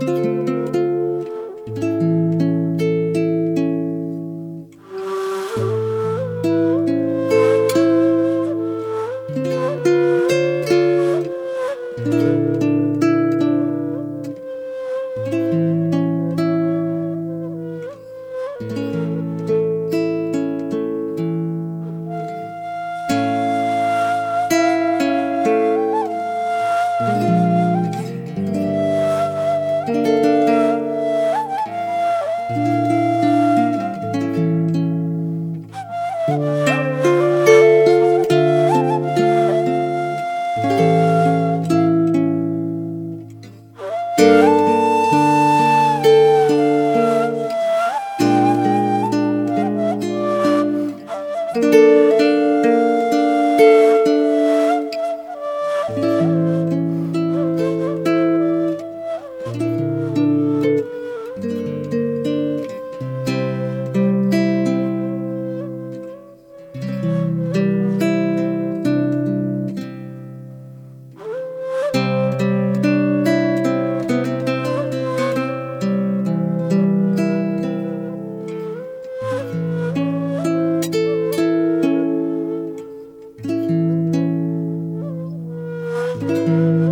Música Música